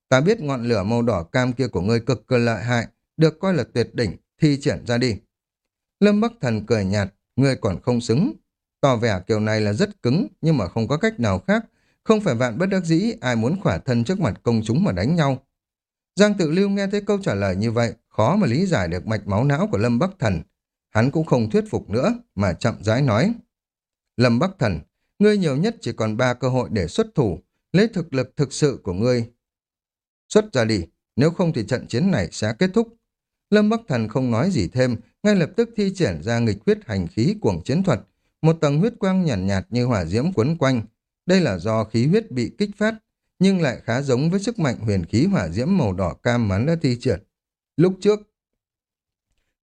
Ta biết ngọn lửa màu đỏ cam kia của ngươi cực cơ lợi hại, được coi là tuyệt đỉnh, thi triển ra đi. Lâm Bắc Thần cười nhạt, ngươi còn không xứng. Tỏ vẻ kiểu này là rất cứng, nhưng mà không có cách nào khác. Không phải vạn bất đắc dĩ, ai muốn khỏa thân trước mặt công chúng mà đánh nhau. Giang tự lưu nghe thấy câu trả lời như vậy, khó mà lý giải được mạch máu não của Lâm Bắc Thần. Hắn cũng không thuyết phục nữa, mà chậm rãi nói. Lâm Bắc Thần, ngươi nhiều nhất chỉ còn ba cơ hội để xuất thủ, lấy thực lực thực sự của ngươi Xuất ra đi, nếu không thì trận chiến này sẽ kết thúc. Lâm Bắc Thần không nói gì thêm, ngay lập tức thi triển ra nghịch huyết hành khí cuồng chiến thuật. Một tầng huyết quang nhàn nhạt, nhạt như hỏa diễm quấn quanh. Đây là do khí huyết bị kích phát, nhưng lại khá giống với sức mạnh huyền khí hỏa diễm màu đỏ cam mà đã thi triển. Lúc trước,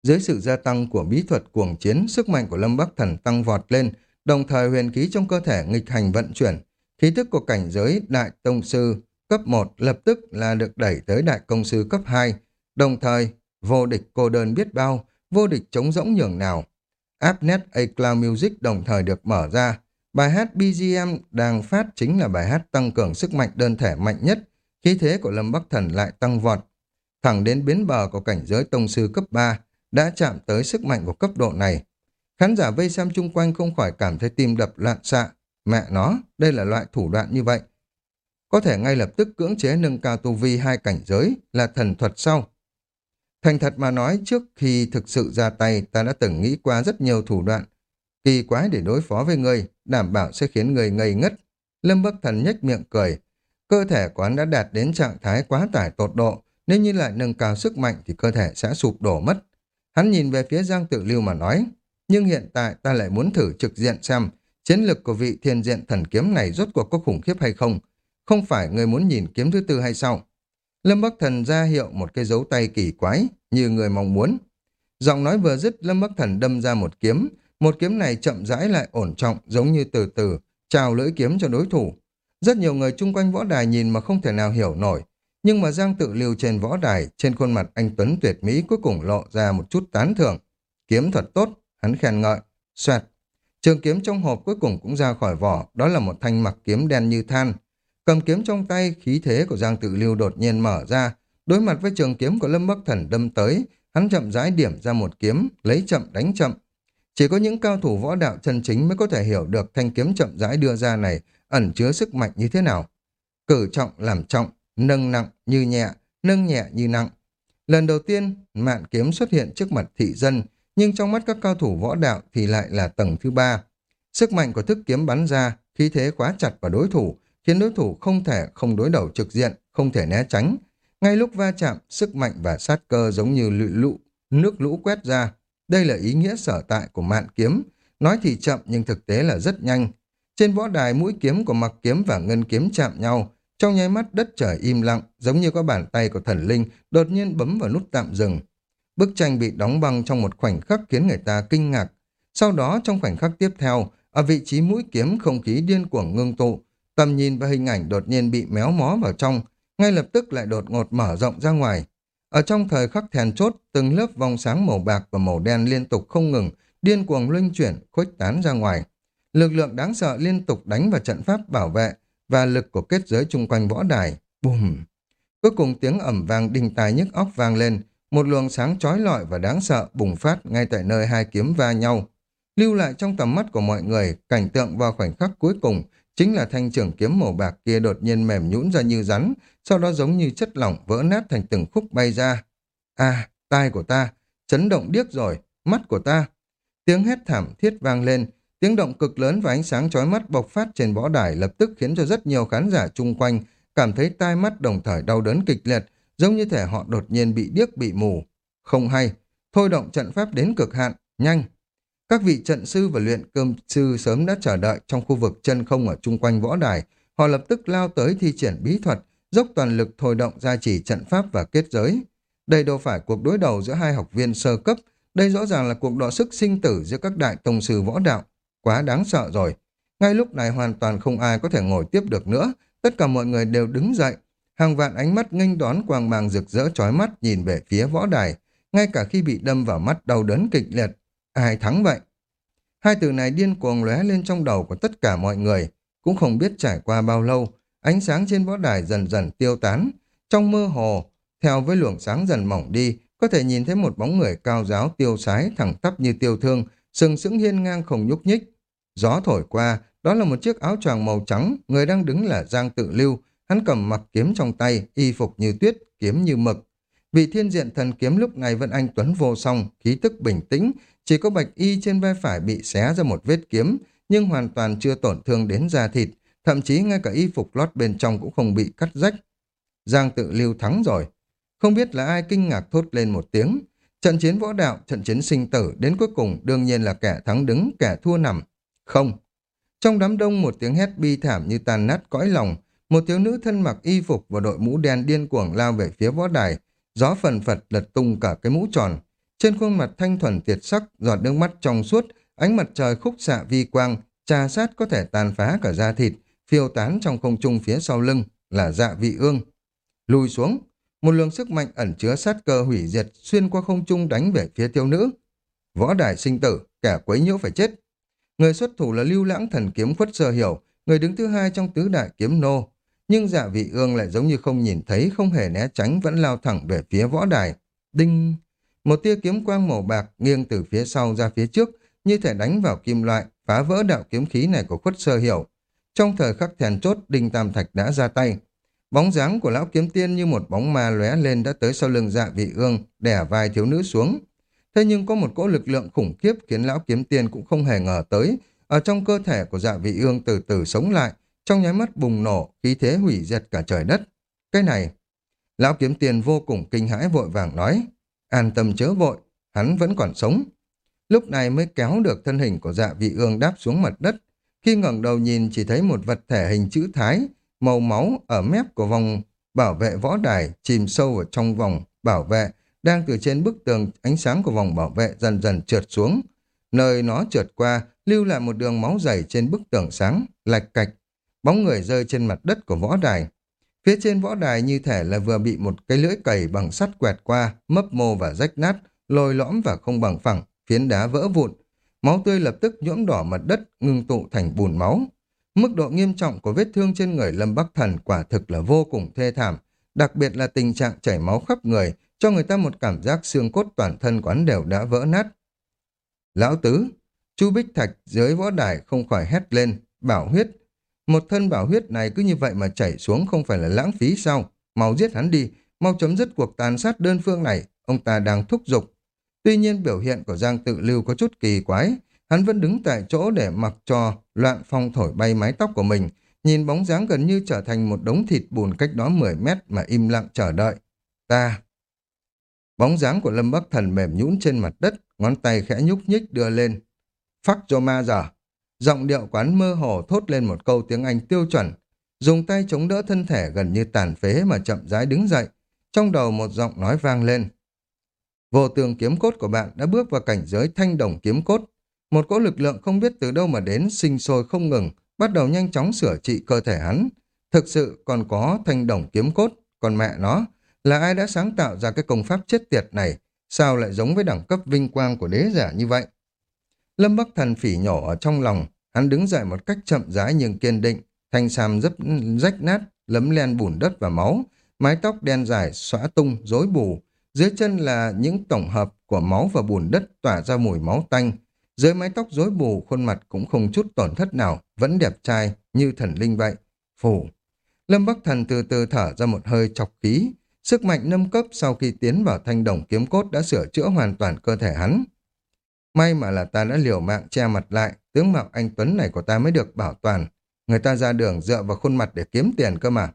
dưới sự gia tăng của bí thuật cuồng chiến, sức mạnh của Lâm Bắc Thần tăng vọt lên, đồng thời huyền khí trong cơ thể nghịch hành vận chuyển. Khí thức của cảnh giới đại tông sư cấp 1 lập tức là được đẩy tới đại công sư cấp 2, đồng thời vô địch cô đơn biết bao, vô địch chống rỗng nhường nào. Appnet A Cloud Music đồng thời được mở ra. Bài hát BGM đang phát chính là bài hát tăng cường sức mạnh đơn thể mạnh nhất, khí thế của Lâm Bắc Thần lại tăng vọt. Thẳng đến biến bờ của cảnh giới tông sư cấp 3, đã chạm tới sức mạnh của cấp độ này. Khán giả vây xem chung quanh không khỏi cảm thấy tim đập loạn xạ. Mẹ nó, đây là loại thủ đoạn như vậy có thể ngay lập tức cưỡng chế nâng cao tu vi hai cảnh giới là thần thuật sau. Thành thật mà nói, trước khi thực sự ra tay, ta đã từng nghĩ qua rất nhiều thủ đoạn. Kỳ quái để đối phó với người, đảm bảo sẽ khiến người ngây ngất. Lâm Bắc Thần nhếch miệng cười. Cơ thể của hắn đã đạt đến trạng thái quá tải tột độ, nếu như lại nâng cao sức mạnh thì cơ thể sẽ sụp đổ mất. Hắn nhìn về phía Giang Tự Lưu mà nói, nhưng hiện tại ta lại muốn thử trực diện xem chiến lực của vị thiên diện thần kiếm này rốt cuộc có khủng khiếp hay không, không phải người muốn nhìn kiếm thứ tư hay sao? Lâm Bắc Thần ra hiệu một cái dấu tay kỳ quái, như người mong muốn. Giọng nói vừa dứt, Lâm Bắc Thần đâm ra một kiếm. Một kiếm này chậm rãi lại ổn trọng, giống như từ từ, trào lưỡi kiếm cho đối thủ. Rất nhiều người chung quanh võ đài nhìn mà không thể nào hiểu nổi. Nhưng mà Giang tự liều trên võ đài, trên khuôn mặt anh Tuấn tuyệt mỹ cuối cùng lộ ra một chút tán thưởng. Kiếm thuật tốt, hắn khen ngợi, xoẹt. Trường kiếm trong hộp cuối cùng cũng ra khỏi vỏ, đó là một thanh mặc kiếm đen như than, Cầm kiếm trong tay, khí thế của Giang Tự Lưu đột nhiên mở ra. Đối mặt với trường kiếm của Lâm Bắc Thần đâm tới, hắn chậm rãi điểm ra một kiếm, lấy chậm đánh chậm. Chỉ có những cao thủ võ đạo chân chính mới có thể hiểu được thanh kiếm chậm rãi đưa ra này ẩn chứa sức mạnh như thế nào. Cử trọng làm trọng, nâng nặng như nhẹ, nâng nhẹ như nặng. Lần đầu tiên, mạn kiếm xuất hiện trước mặt thị dân, nhưng trong mắt các cao thủ võ đạo thì lại là tầng thứ ba. Sức mạnh của thức kiếm bắn ra, khí thế quá chặt vào đối thủ, khiến đối thủ không thể không đối đầu trực diện, không thể né tránh. Ngay lúc va chạm, sức mạnh và sát cơ giống như lụy lụ, nước lũ quét ra. Đây là ý nghĩa sở tại của mạn kiếm. Nói thì chậm nhưng thực tế là rất nhanh. Trên võ đài mũi kiếm của mặc kiếm và ngân kiếm chạm nhau, trong nháy mắt đất trời im lặng, giống như có bàn tay của thần linh đột nhiên bấm vào nút tạm dừng. Bức tranh bị đóng băng trong một khoảnh khắc khiến người ta kinh ngạc. Sau đó trong khoảnh khắc tiếp theo, ở vị trí mũi kiếm không khí điên cuồng ngưng tụ, Tầm nhìn và hình ảnh đột nhiên bị méo mó vào trong, ngay lập tức lại đột ngột mở rộng ra ngoài. Ở trong thời khắc thèn chốt, từng lớp vòng sáng màu bạc và màu đen liên tục không ngừng, điên cuồng luân chuyển, khuếch tán ra ngoài. Lực lượng đáng sợ liên tục đánh vào trận pháp bảo vệ và lực của kết giới chung quanh võ đài. Bùm! Cuối cùng tiếng ẩm vang đinh tai nhức óc vang lên, một luồng sáng chói lọi và đáng sợ bùng phát ngay tại nơi hai kiếm va nhau. Lưu lại trong tầm mắt của mọi người, cảnh tượng vào khoảnh khắc cuối cùng Chính là thanh trường kiếm màu bạc kia đột nhiên mềm nhũn ra như rắn, sau đó giống như chất lỏng vỡ nát thành từng khúc bay ra. À, tai của ta, chấn động điếc rồi, mắt của ta. Tiếng hét thảm thiết vang lên, tiếng động cực lớn và ánh sáng chói mắt bộc phát trên võ đài lập tức khiến cho rất nhiều khán giả chung quanh cảm thấy tai mắt đồng thời đau đớn kịch liệt, giống như thể họ đột nhiên bị điếc bị mù. Không hay, thôi động trận pháp đến cực hạn, nhanh. Các vị trận sư và luyện cơm sư sớm đã chờ đợi trong khu vực chân không ở chung quanh võ đài, họ lập tức lao tới thi triển bí thuật, dốc toàn lực thôi động gia trì trận pháp và kết giới. Đây đâu phải cuộc đối đầu giữa hai học viên sơ cấp, đây rõ ràng là cuộc đọ sức sinh tử giữa các đại tông sư võ đạo. Quá đáng sợ rồi. Ngay lúc này hoàn toàn không ai có thể ngồi tiếp được nữa, tất cả mọi người đều đứng dậy. Hàng vạn ánh mắt nghênh đón quang mang rực rỡ chói mắt nhìn về phía võ đài, ngay cả khi bị đâm vào mắt đau đớn kịch liệt. Ai thắng vậy? Hai từ này điên cuồng lóe lên trong đầu của tất cả mọi người, cũng không biết trải qua bao lâu, ánh sáng trên võ đài dần dần tiêu tán. Trong mơ hồ, theo với luồng sáng dần mỏng đi, có thể nhìn thấy một bóng người cao giáo tiêu sái thẳng tắp như tiêu thương, sừng sững hiên ngang không nhúc nhích. Gió thổi qua, đó là một chiếc áo choàng màu trắng, người đang đứng là Giang Tự Lưu, hắn cầm mặc kiếm trong tay, y phục như tuyết, kiếm như mực. Vị thiên diện thần kiếm lúc này vẫn anh tuấn vô song, khí tức bình tĩnh, chỉ có bạch y trên vai phải bị xé ra một vết kiếm, nhưng hoàn toàn chưa tổn thương đến da thịt, thậm chí ngay cả y phục lót bên trong cũng không bị cắt rách. Giang tự lưu thắng rồi. Không biết là ai kinh ngạc thốt lên một tiếng. Trận chiến võ đạo, trận chiến sinh tử, đến cuối cùng đương nhiên là kẻ thắng đứng, kẻ thua nằm. Không. Trong đám đông một tiếng hét bi thảm như tàn nát cõi lòng, một thiếu nữ thân mặc y phục và đội mũ đen điên cuồng lao về phía võ đài, gió phần phật lật tung cả cái mũ tròn. Trên khuôn mặt thanh thuần tuyệt sắc, giọt nước mắt trong suốt, ánh mặt trời khúc xạ vi quang, trà sát có thể tàn phá cả da thịt, phiêu tán trong không trung phía sau lưng, là dạ vị ương. Lùi xuống, một lượng sức mạnh ẩn chứa sát cơ hủy diệt xuyên qua không trung đánh về phía thiếu nữ. Võ đài sinh tử, kẻ quấy nhiễu phải chết. Người xuất thủ là lưu lãng thần kiếm khuất sơ hiểu, người đứng thứ hai trong tứ đại kiếm nô. Nhưng dạ vị ương lại giống như không nhìn thấy, không hề né tránh, vẫn lao thẳng về phía võ đài. Đinh! Một tia kiếm quang màu bạc nghiêng từ phía sau ra phía trước, như thể đánh vào kim loại, phá vỡ đạo kiếm khí này của khuất sơ hiểu. Trong thời khắc thèn chốt, Đinh Tam Thạch đã ra tay. Bóng dáng của lão kiếm tiên như một bóng ma lóe lên đã tới sau lưng dạ vị ương, đè vai thiếu nữ xuống. Thế nhưng có một cỗ lực lượng khủng khiếp khiến lão kiếm tiên cũng không hề ngờ tới. Ở trong cơ thể của dạ vị ương từ từ sống lại, trong nháy mắt bùng nổ, khí thế hủy diệt cả trời đất. Cái này, lão kiếm tiền vô cùng kinh hãi vội vàng nói, an tâm chớ vội, hắn vẫn còn sống. Lúc này mới kéo được thân hình của dạ vị ương đáp xuống mặt đất. Khi ngẩng đầu nhìn chỉ thấy một vật thể hình chữ thái, màu máu ở mép của vòng bảo vệ võ đài chìm sâu vào trong vòng bảo vệ, đang từ trên bức tường ánh sáng của vòng bảo vệ dần dần trượt xuống. Nơi nó trượt qua, lưu lại một đường máu dày trên bức tường sáng, lạch cạch, bóng người rơi trên mặt đất của võ đài. Phía trên võ đài như thể là vừa bị một cái lưỡi cày bằng sắt quẹt qua, mấp mô và rách nát, lồi lõm và không bằng phẳng, phiến đá vỡ vụn. Máu tươi lập tức nhuỗm đỏ mặt đất, ngưng tụ thành bùn máu. Mức độ nghiêm trọng của vết thương trên người Lâm Bắc Thần quả thực là vô cùng thê thảm, đặc biệt là tình trạng chảy máu khắp người, cho người ta một cảm giác xương cốt toàn thân quán đều đã vỡ nát. Lão Tứ, Chu Bích Thạch dưới võ đài không khỏi hét lên, bảo huyết. Một thân bảo huyết này cứ như vậy mà chảy xuống không phải là lãng phí sao? Mau giết hắn đi, mau chấm dứt cuộc tàn sát đơn phương này, ông ta đang thúc giục. Tuy nhiên biểu hiện của Giang Tự Lưu có chút kỳ quái, hắn vẫn đứng tại chỗ để mặc cho loạn phong thổi bay mái tóc của mình, nhìn bóng dáng gần như trở thành một đống thịt bùn cách đó 10 mét mà im lặng chờ đợi. Ta! Bóng dáng của Lâm Bắc Thần mềm nhũn trên mặt đất, ngón tay khẽ nhúc nhích đưa lên. Phắc cho ma giờ! Giọng điệu quán mơ hồ thốt lên một câu tiếng Anh tiêu chuẩn, dùng tay chống đỡ thân thể gần như tàn phế mà chậm rãi đứng dậy. Trong đầu một giọng nói vang lên. Vô tường kiếm cốt của bạn đã bước vào cảnh giới thanh đồng kiếm cốt. Một cỗ lực lượng không biết từ đâu mà đến sinh sôi không ngừng, bắt đầu nhanh chóng sửa trị cơ thể hắn. Thực sự còn có thanh đồng kiếm cốt, còn mẹ nó, là ai đã sáng tạo ra cái công pháp chết tiệt này, sao lại giống với đẳng cấp vinh quang của đế giả như vậy? Lâm Bắc Thần phỉ nhỏ ở trong lòng, hắn đứng dậy một cách chậm rãi nhưng kiên định, thanh sam rất rách nát, lấm len bùn đất và máu, mái tóc đen dài xõa tung, rối bù, dưới chân là những tổng hợp của máu và bùn đất tỏa ra mùi máu tanh, dưới mái tóc rối bù, khuôn mặt cũng không chút tổn thất nào, vẫn đẹp trai, như thần linh vậy. Phủ. Lâm Bắc Thần từ từ thở ra một hơi chọc khí. Sức mạnh nâng cấp sau khi tiến vào thanh đồng kiếm cốt đã sửa chữa hoàn toàn cơ thể hắn. May mà là ta đã liều mạng che mặt lại, tướng mạo anh Tuấn này của ta mới được bảo toàn. Người ta ra đường dựa vào khuôn mặt để kiếm tiền cơ mà.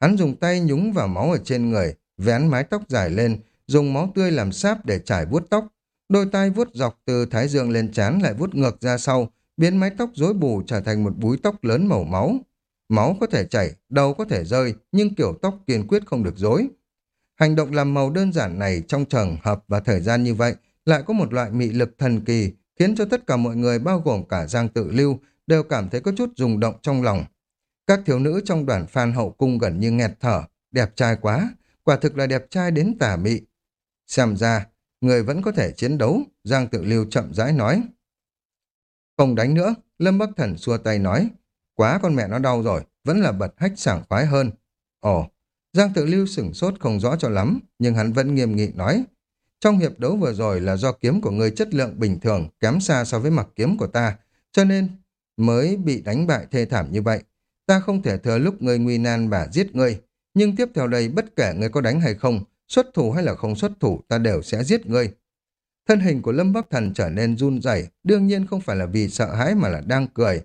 Hắn dùng tay nhúng vào máu ở trên người, vén mái tóc dài lên, dùng máu tươi làm sáp để trải vuốt tóc. Đôi tay vuốt dọc từ thái dương lên trán lại vuốt ngược ra sau, biến mái tóc rối bù trở thành một búi tóc lớn màu máu. Máu có thể chảy, đầu có thể rơi, nhưng kiểu tóc kiên quyết không được rối. Hành động làm màu đơn giản này trong trường hợp và thời gian như vậy lại có một loại mị lực thần kỳ khiến cho tất cả mọi người bao gồm cả Giang Tự Lưu đều cảm thấy có chút rung động trong lòng. Các thiếu nữ trong đoàn fan hậu cung gần như nghẹt thở, đẹp trai quá, quả thực là đẹp trai đến tà mị. Xem ra, người vẫn có thể chiến đấu, Giang Tự Lưu chậm rãi nói. Không đánh nữa, Lâm Bắc Thần xua tay nói, quá con mẹ nó đau rồi, vẫn là bật hách sảng khoái hơn. Ồ, Giang Tự Lưu sửng sốt không rõ cho lắm, nhưng hắn vẫn nghiêm nghị nói, trong hiệp đấu vừa rồi là do kiếm của người chất lượng bình thường kém xa so với mặc kiếm của ta, cho nên mới bị đánh bại thê thảm như vậy. Ta không thể thừa lúc người nguy nan và giết ngươi, nhưng tiếp theo đây bất kể ngươi có đánh hay không, xuất thủ hay là không xuất thủ, ta đều sẽ giết ngươi. Thân hình của Lâm Bắc Thần trở nên run rẩy, đương nhiên không phải là vì sợ hãi mà là đang cười.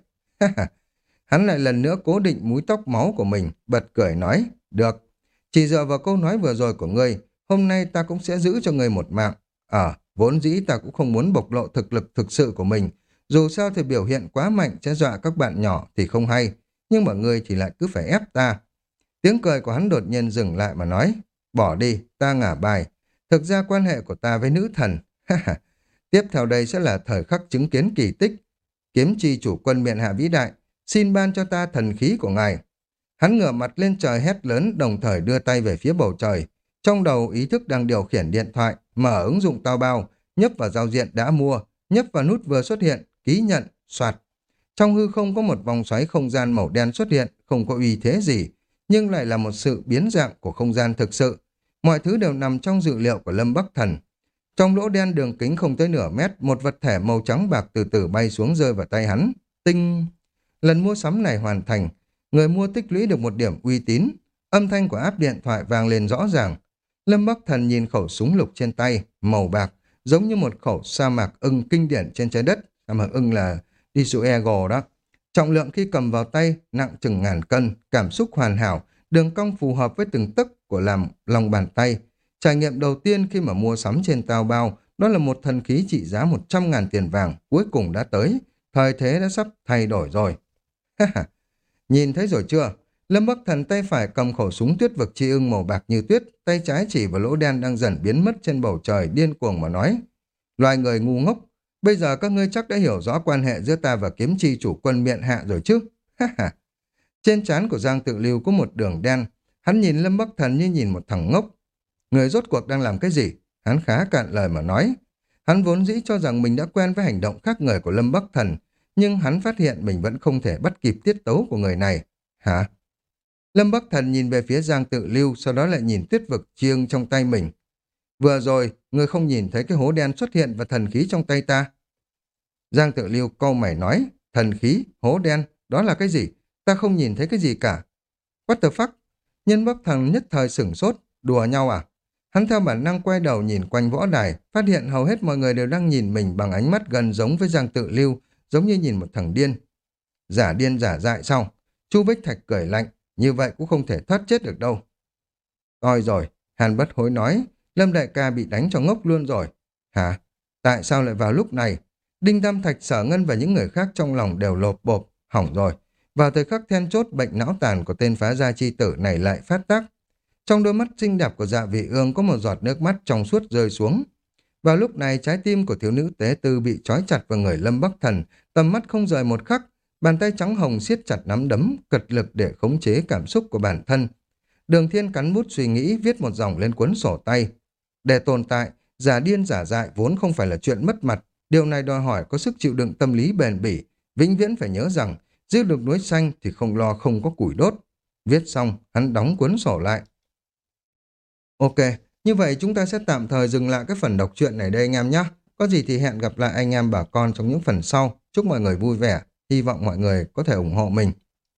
Hắn lại lần nữa cố định múi tóc máu của mình, bật cười nói, được, chỉ dựa vào câu nói vừa rồi của ngươi, hôm nay ta cũng sẽ giữ cho người một mạng. Ờ, vốn dĩ ta cũng không muốn bộc lộ thực lực thực sự của mình, dù sao thì biểu hiện quá mạnh sẽ dọa các bạn nhỏ thì không hay, nhưng mà ngươi thì lại cứ phải ép ta. Tiếng cười của hắn đột nhiên dừng lại mà nói, bỏ đi, ta ngả bài. Thực ra quan hệ của ta với nữ thần, tiếp theo đây sẽ là thời khắc chứng kiến kỳ tích. Kiếm chi chủ quân miện hạ vĩ đại, xin ban cho ta thần khí của ngài. Hắn ngửa mặt lên trời hét lớn đồng thời đưa tay về phía bầu trời. Trong đầu ý thức đang điều khiển điện thoại, mở ứng dụng tao bao, nhấp vào giao diện đã mua, nhấp vào nút vừa xuất hiện, ký nhận, soạt. Trong hư không có một vòng xoáy không gian màu đen xuất hiện, không có uy thế gì, nhưng lại là một sự biến dạng của không gian thực sự. Mọi thứ đều nằm trong dự liệu của Lâm Bắc Thần. Trong lỗ đen đường kính không tới nửa mét, một vật thể màu trắng bạc từ từ bay xuống rơi vào tay hắn. Tinh! Lần mua sắm này hoàn thành, người mua tích lũy được một điểm uy tín. Âm thanh của áp điện thoại vang lên rõ ràng. Lâm Bắc Thần nhìn khẩu súng lục trên tay, màu bạc, giống như một khẩu sa mạc ưng kinh điển trên trái đất. Sa mạc ưng là Disuego đó. Trọng lượng khi cầm vào tay nặng chừng ngàn cân, cảm xúc hoàn hảo, đường cong phù hợp với từng tấc của làm lòng bàn tay. Trải nghiệm đầu tiên khi mà mua sắm trên tao bao, đó là một thần khí trị giá 100 ngàn tiền vàng, cuối cùng đã tới. Thời thế đã sắp thay đổi rồi. Nhìn thấy rồi chưa? Lâm Bắc Thần tay phải cầm khẩu súng tuyết vực chi ưng màu bạc như tuyết, tay trái chỉ vào lỗ đen đang dần biến mất trên bầu trời điên cuồng mà nói. Loài người ngu ngốc, bây giờ các ngươi chắc đã hiểu rõ quan hệ giữa ta và kiếm chi chủ quân miện hạ rồi chứ? trên trán của Giang Tự Lưu có một đường đen, hắn nhìn Lâm Bắc Thần như nhìn một thằng ngốc. Người rốt cuộc đang làm cái gì? Hắn khá cạn lời mà nói. Hắn vốn dĩ cho rằng mình đã quen với hành động khác người của Lâm Bắc Thần, nhưng hắn phát hiện mình vẫn không thể bắt kịp tiết tấu của người này. Hả? Lâm Bắc Thần nhìn về phía Giang Tự Lưu, sau đó lại nhìn tuyết vực chiêng trong tay mình. Vừa rồi, người không nhìn thấy cái hố đen xuất hiện và thần khí trong tay ta. Giang Tự Lưu câu mày nói, thần khí, hố đen, đó là cái gì? Ta không nhìn thấy cái gì cả. What the fuck? Nhân Bắc Thần nhất thời sửng sốt, đùa nhau à? Hắn theo bản năng quay đầu nhìn quanh võ đài, phát hiện hầu hết mọi người đều đang nhìn mình bằng ánh mắt gần giống với Giang Tự Lưu, giống như nhìn một thằng điên. Giả điên giả dại xong, Chu Bích Thạch cười lạnh, như vậy cũng không thể thoát chết được đâu. Coi rồi, Hàn bất hối nói, Lâm Đại ca bị đánh cho ngốc luôn rồi. Hả? Tại sao lại vào lúc này? Đinh Tam Thạch sở ngân và những người khác trong lòng đều lột bộp, hỏng rồi. Vào thời khắc then chốt bệnh não tàn của tên phá gia chi tử này lại phát tác. Trong đôi mắt xinh đẹp của dạ vị ương có một giọt nước mắt trong suốt rơi xuống. Vào lúc này trái tim của thiếu nữ tế tư bị trói chặt vào người Lâm Bắc Thần, tầm mắt không rời một khắc, Bàn tay trắng hồng siết chặt nắm đấm, cật lực để khống chế cảm xúc của bản thân. Đường thiên cắn bút suy nghĩ viết một dòng lên cuốn sổ tay. Để tồn tại, giả điên giả dại vốn không phải là chuyện mất mặt. Điều này đòi hỏi có sức chịu đựng tâm lý bền bỉ. Vĩnh viễn phải nhớ rằng, giữ được núi xanh thì không lo không có củi đốt. Viết xong, hắn đóng cuốn sổ lại. Ok, như vậy chúng ta sẽ tạm thời dừng lại cái phần đọc truyện này đây anh em nhé. Có gì thì hẹn gặp lại anh em bà con trong những phần sau. Chúc mọi người vui vẻ. Hy vọng mọi người có thể ủng hộ mình.